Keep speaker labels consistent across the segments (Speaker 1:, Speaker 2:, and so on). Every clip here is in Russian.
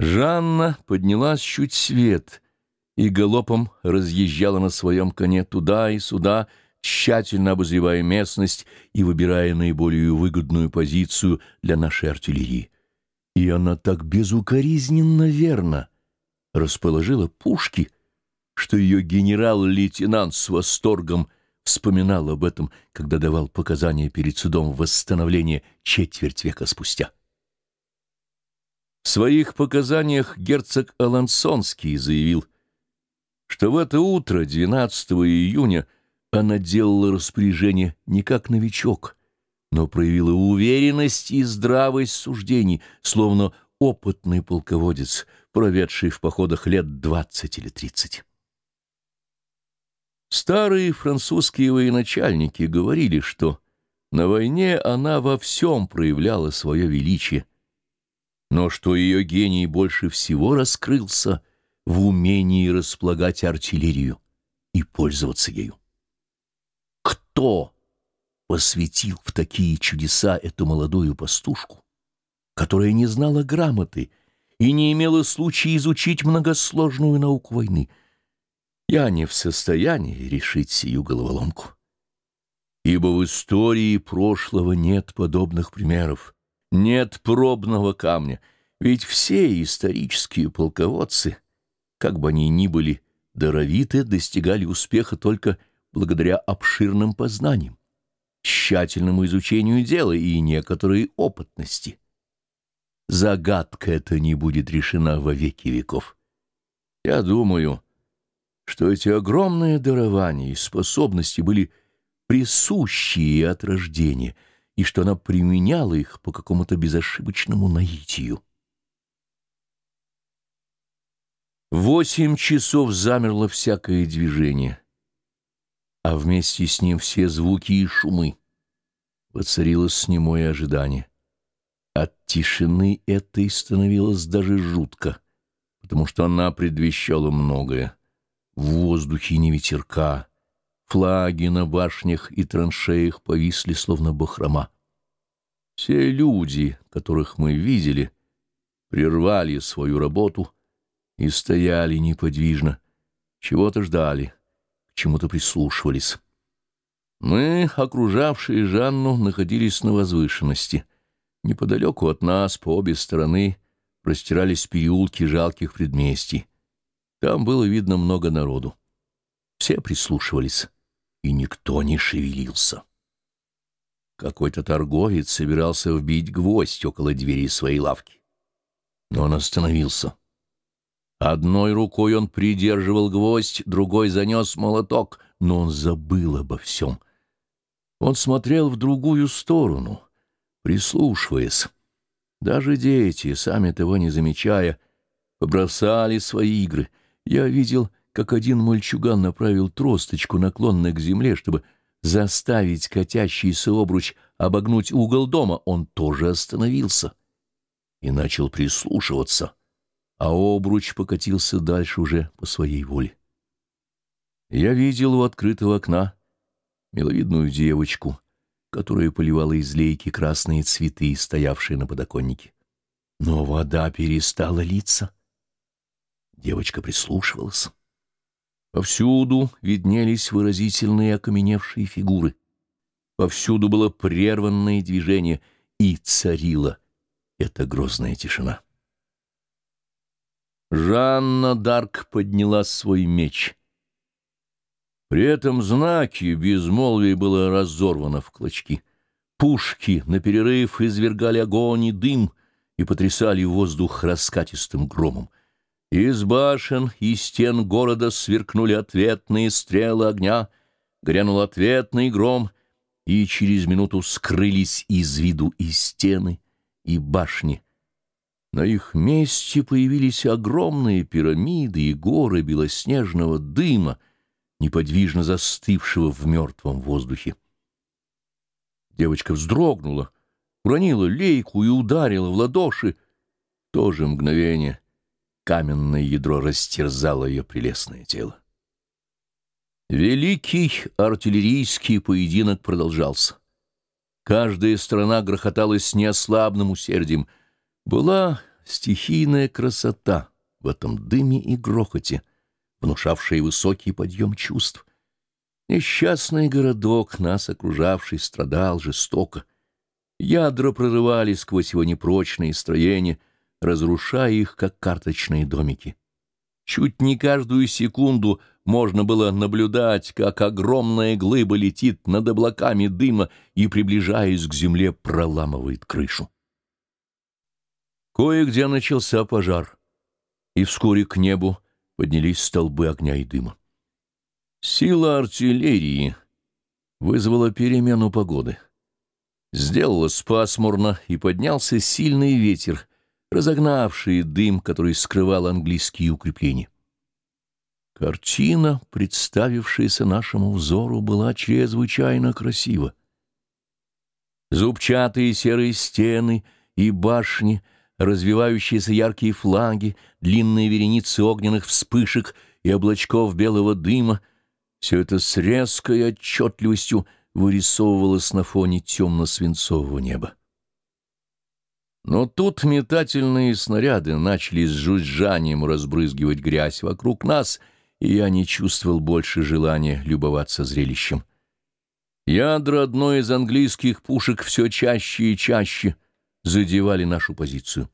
Speaker 1: Жанна поднялась чуть свет и галопом разъезжала на своем коне туда и сюда, тщательно обозревая местность и выбирая наиболее выгодную позицию для нашей артиллерии. И она так безукоризненно верно расположила пушки, что ее генерал-лейтенант с восторгом вспоминал об этом, когда давал показания перед судом восстановления четверть века спустя. Своих показаниях герцог Алансонский заявил, что в это утро, 12 июня, она делала распоряжение не как новичок, но проявила уверенность и здравость суждений, словно опытный полководец, проведший в походах лет двадцать или тридцать. Старые французские военачальники говорили, что на войне она во всем проявляла свое величие, но что ее гений больше всего раскрылся в умении располагать артиллерию и пользоваться ею. Кто посвятил в такие чудеса эту молодую пастушку, которая не знала грамоты и не имела случая изучить многосложную науку войны — я не в состоянии решить сию головоломку. Ибо в истории прошлого нет подобных примеров, нет пробного камня, ведь все исторические полководцы, как бы они ни были даровиты, достигали успеха только благодаря обширным познаниям, тщательному изучению дела и некоторой опытности. Загадка эта не будет решена во веки веков. Я думаю, что эти огромные дарования и способности были присущие от рождения, и что она применяла их по какому-то безошибочному наитию. Восемь часов замерло всякое движение, а вместе с ним все звуки и шумы. Воцарилось немое ожидание. От тишины этой становилось даже жутко, потому что она предвещала многое. В воздухе не ветерка, флаги на башнях и траншеях повисли, словно бахрома. Все люди, которых мы видели, прервали свою работу и стояли неподвижно, чего-то ждали, к чему-то прислушивались. Мы, окружавшие Жанну, находились на возвышенности. Неподалеку от нас, по обе стороны, простирались переулки жалких предместий. Там было видно много народу. Все прислушивались, и никто не шевелился. Какой-то торговец собирался вбить гвоздь около двери своей лавки. Но он остановился. Одной рукой он придерживал гвоздь, другой занес молоток, но он забыл обо всем. Он смотрел в другую сторону, прислушиваясь. Даже дети, сами того не замечая, побросали свои игры — я видел, как один мальчуган направил тросточку наклонно к земле, чтобы заставить катящийся обруч обогнуть угол дома. Он тоже остановился и начал прислушиваться, а обруч покатился дальше уже по своей воле. Я видел у открытого окна миловидную девочку, которая поливала из лейки красные цветы, стоявшие на подоконнике. Но вода перестала литься. Девочка прислушивалась. Повсюду виднелись выразительные окаменевшие фигуры. Повсюду было прерванное движение, и царила эта грозная тишина. Жанна Дарк подняла свой меч. При этом знаки безмолвия было разорвано в клочки. Пушки на перерыв извергали огонь и дым и потрясали воздух раскатистым громом. Из башен и стен города сверкнули ответные стрелы огня, грянул ответный гром, и через минуту скрылись из виду и стены, и башни. На их месте появились огромные пирамиды и горы белоснежного дыма, неподвижно застывшего в мертвом воздухе. Девочка вздрогнула, уронила лейку и ударила в ладоши. В то же мгновение каменное ядро растерзало ее прелестное тело. Великий артиллерийский поединок продолжался. Каждая страна грохотала с неослабным усердием. Была стихийная красота в этом дыме и грохоте, внушавшая высокий подъем чувств. Несчастный городок, нас окружавший, страдал жестоко. Ядра прорывали сквозь его непрочные строения, разрушая их, как карточные домики. Чуть не каждую секунду можно было наблюдать, как огромная глыба летит над облаками дыма и, приближаясь к земле, проламывает крышу. Кое-где начался пожар, и вскоре к небу поднялись столбы огня и дыма. Сила артиллерии вызвала перемену погоды. Сделалось пасмурно, и поднялся сильный ветер, разогнавший дым, который скрывал английские укрепления. Картина, представившаяся нашему взору, была чрезвычайно красива. Зубчатые серые стены и башни, развивающиеся яркие флаги, длинные вереницы огненных вспышек и облачков белого дыма — все это с резкой отчетливостью вырисовывалось на фоне темно-свинцового неба. Но тут метательные снаряды начали с жужжанием разбрызгивать грязь вокруг нас, и я не чувствовал больше желания любоваться зрелищем. Ядра одной из английских пушек все чаще и чаще задевали нашу позицию.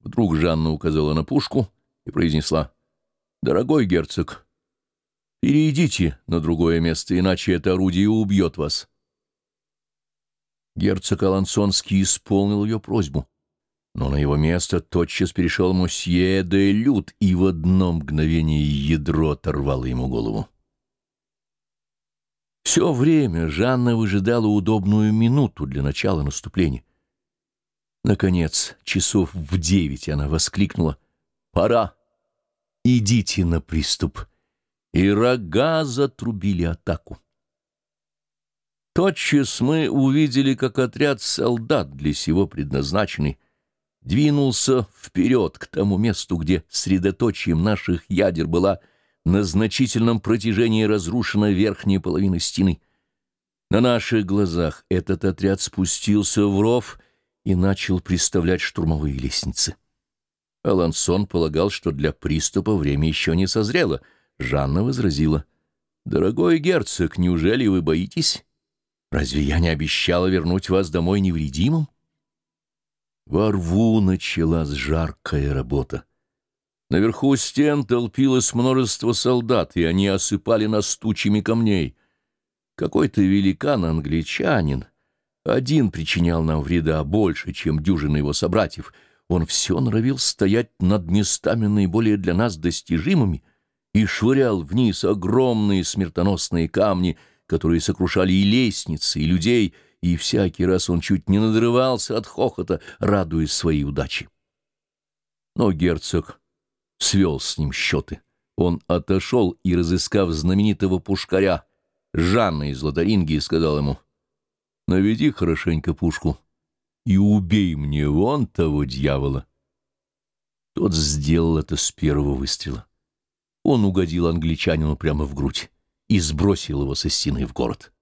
Speaker 1: Вдруг Жанна указала на пушку и произнесла, «Дорогой герцог, перейдите на другое место, иначе это орудие убьет вас». Герцог Алансонский исполнил ее просьбу но на его место тотчас перешел мусье де Лют, и в одно мгновение ядро оторвало ему голову. Все время Жанна выжидала удобную минуту для начала наступления. Наконец, часов в девять она воскликнула «Пора! Идите на приступ!» И рога затрубили атаку. Тотчас мы увидели, как отряд солдат для сего предназначенный двинулся вперед к тому месту, где средоточием наших ядер была на значительном протяжении разрушена верхняя половина стены. На наших глазах этот отряд спустился в ров и начал приставлять штурмовые лестницы. Алансон полагал, что для приступа время еще не созрело. Жанна возразила. «Дорогой герцог, неужели вы боитесь? Разве я не обещала вернуть вас домой невредимым?» Во рву началась жаркая работа. Наверху стен толпилось множество солдат, и они осыпали нас тучами камней. Какой-то великан-англичанин один причинял нам вреда больше, чем дюжина его собратьев. Он все норовил стоять над местами наиболее для нас достижимыми и швырял вниз огромные смертоносные камни, которые сокрушали и лестницы, и людей — и всякий раз он чуть не надрывался от хохота, радуясь своей удаче. Но герцог свел с ним счеты. Он отошел и, разыскав знаменитого пушкаря, Жанна из Лотарингии, сказал ему, «Наведи хорошенько пушку и убей мне вон того дьявола». Тот сделал это с первого выстрела. Он угодил англичанину прямо в грудь и сбросил его со стены в город.